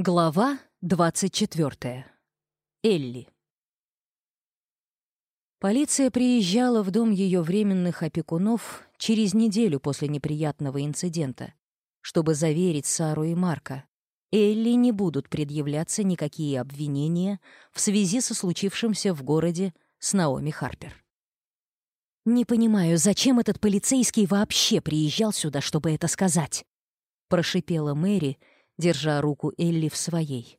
Глава 24. Элли. Полиция приезжала в дом ее временных опекунов через неделю после неприятного инцидента, чтобы заверить Сару и Марка. Элли не будут предъявляться никакие обвинения в связи со случившимся в городе с Наоми Харпер. «Не понимаю, зачем этот полицейский вообще приезжал сюда, чтобы это сказать?» — прошипела Мэри, держа руку Элли в своей.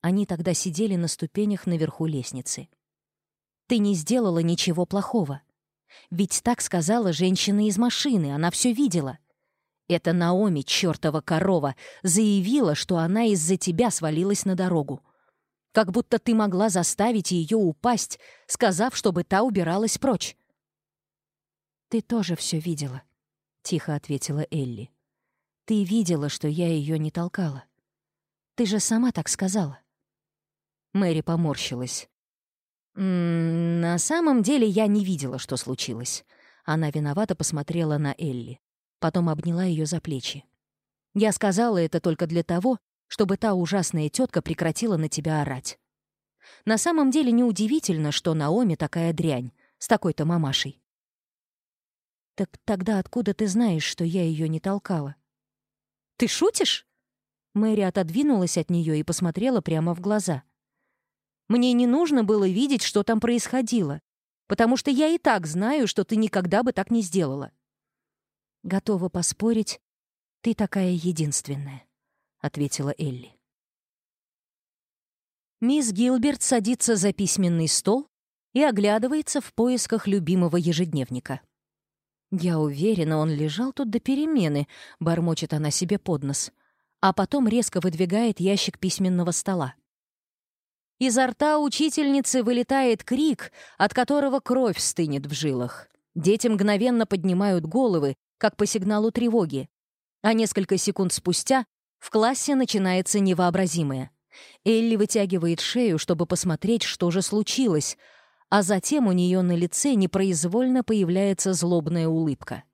Они тогда сидели на ступенях наверху лестницы. «Ты не сделала ничего плохого. Ведь так сказала женщина из машины, она все видела. Это Наоми, чертова корова, заявила, что она из-за тебя свалилась на дорогу. Как будто ты могла заставить ее упасть, сказав, чтобы та убиралась прочь». «Ты тоже все видела», — тихо ответила Элли. Ты видела, что я ее не толкала. Ты же сама так сказала. Мэри поморщилась. «М -м, «На самом деле я не видела, что случилось». Она виновато посмотрела на Элли. Потом обняла ее за плечи. «Я сказала это только для того, чтобы та ужасная тетка прекратила на тебя орать. На самом деле неудивительно, что Наоми такая дрянь, с такой-то мамашей». «Так тогда откуда ты знаешь, что я ее не толкала?» Ты шутишь?» Мэри отодвинулась от нее и посмотрела прямо в глаза. «Мне не нужно было видеть, что там происходило, потому что я и так знаю, что ты никогда бы так не сделала». «Готова поспорить, ты такая единственная», — ответила Элли. Мисс Гилберт садится за письменный стол и оглядывается в поисках любимого ежедневника. Я уверена, он лежал тут до перемены, бормочет она себе под нос, а потом резко выдвигает ящик письменного стола. Изо рта учительницы вылетает крик, от которого кровь стынет в жилах. Дети мгновенно поднимают головы, как по сигналу тревоги. А несколько секунд спустя в классе начинается невообразимое. Элли вытягивает шею, чтобы посмотреть, что же случилось — а затем у нее на лице непроизвольно появляется злобная улыбка.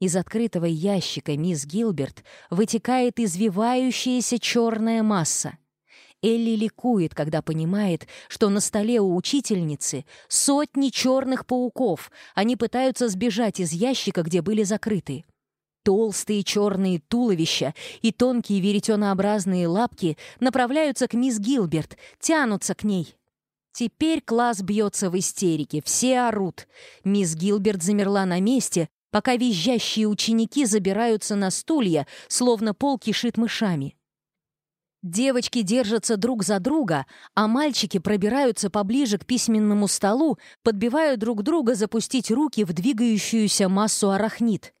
Из открытого ящика мисс Гилберт вытекает извивающаяся черная масса. Элли ликует, когда понимает, что на столе у учительницы сотни черных пауков. Они пытаются сбежать из ящика, где были закрыты. Толстые черные туловища и тонкие веретенообразные лапки направляются к мисс Гилберт, тянутся к ней. Теперь класс бьется в истерике, все орут. Мисс Гилберт замерла на месте, пока визжащие ученики забираются на стулья, словно пол кишит мышами. Девочки держатся друг за друга, а мальчики пробираются поближе к письменному столу, подбивая друг друга запустить руки в двигающуюся массу арахнит.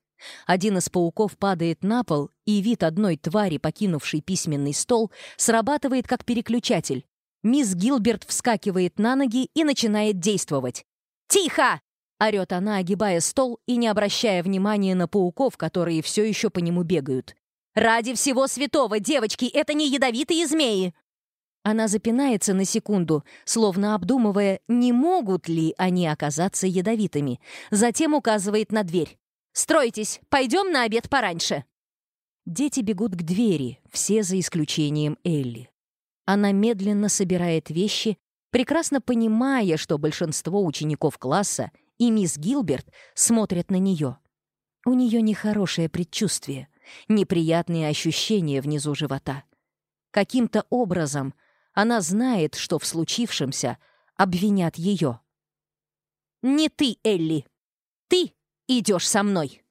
Один из пауков падает на пол, и вид одной твари, покинувшей письменный стол, срабатывает как переключатель. Мисс Гилберт вскакивает на ноги и начинает действовать. «Тихо!» — орёт она, огибая стол и не обращая внимания на пауков, которые все еще по нему бегают. «Ради всего святого, девочки, это не ядовитые змеи!» Она запинается на секунду, словно обдумывая, не могут ли они оказаться ядовитыми. Затем указывает на дверь. «Стройтесь, пойдем на обед пораньше!» Дети бегут к двери, все за исключением Элли. Она медленно собирает вещи, прекрасно понимая, что большинство учеников класса и мисс Гилберт смотрят на нее. У нее нехорошее предчувствие, неприятные ощущения внизу живота. Каким-то образом она знает, что в случившемся обвинят ее. «Не ты, Элли! Ты идешь со мной!»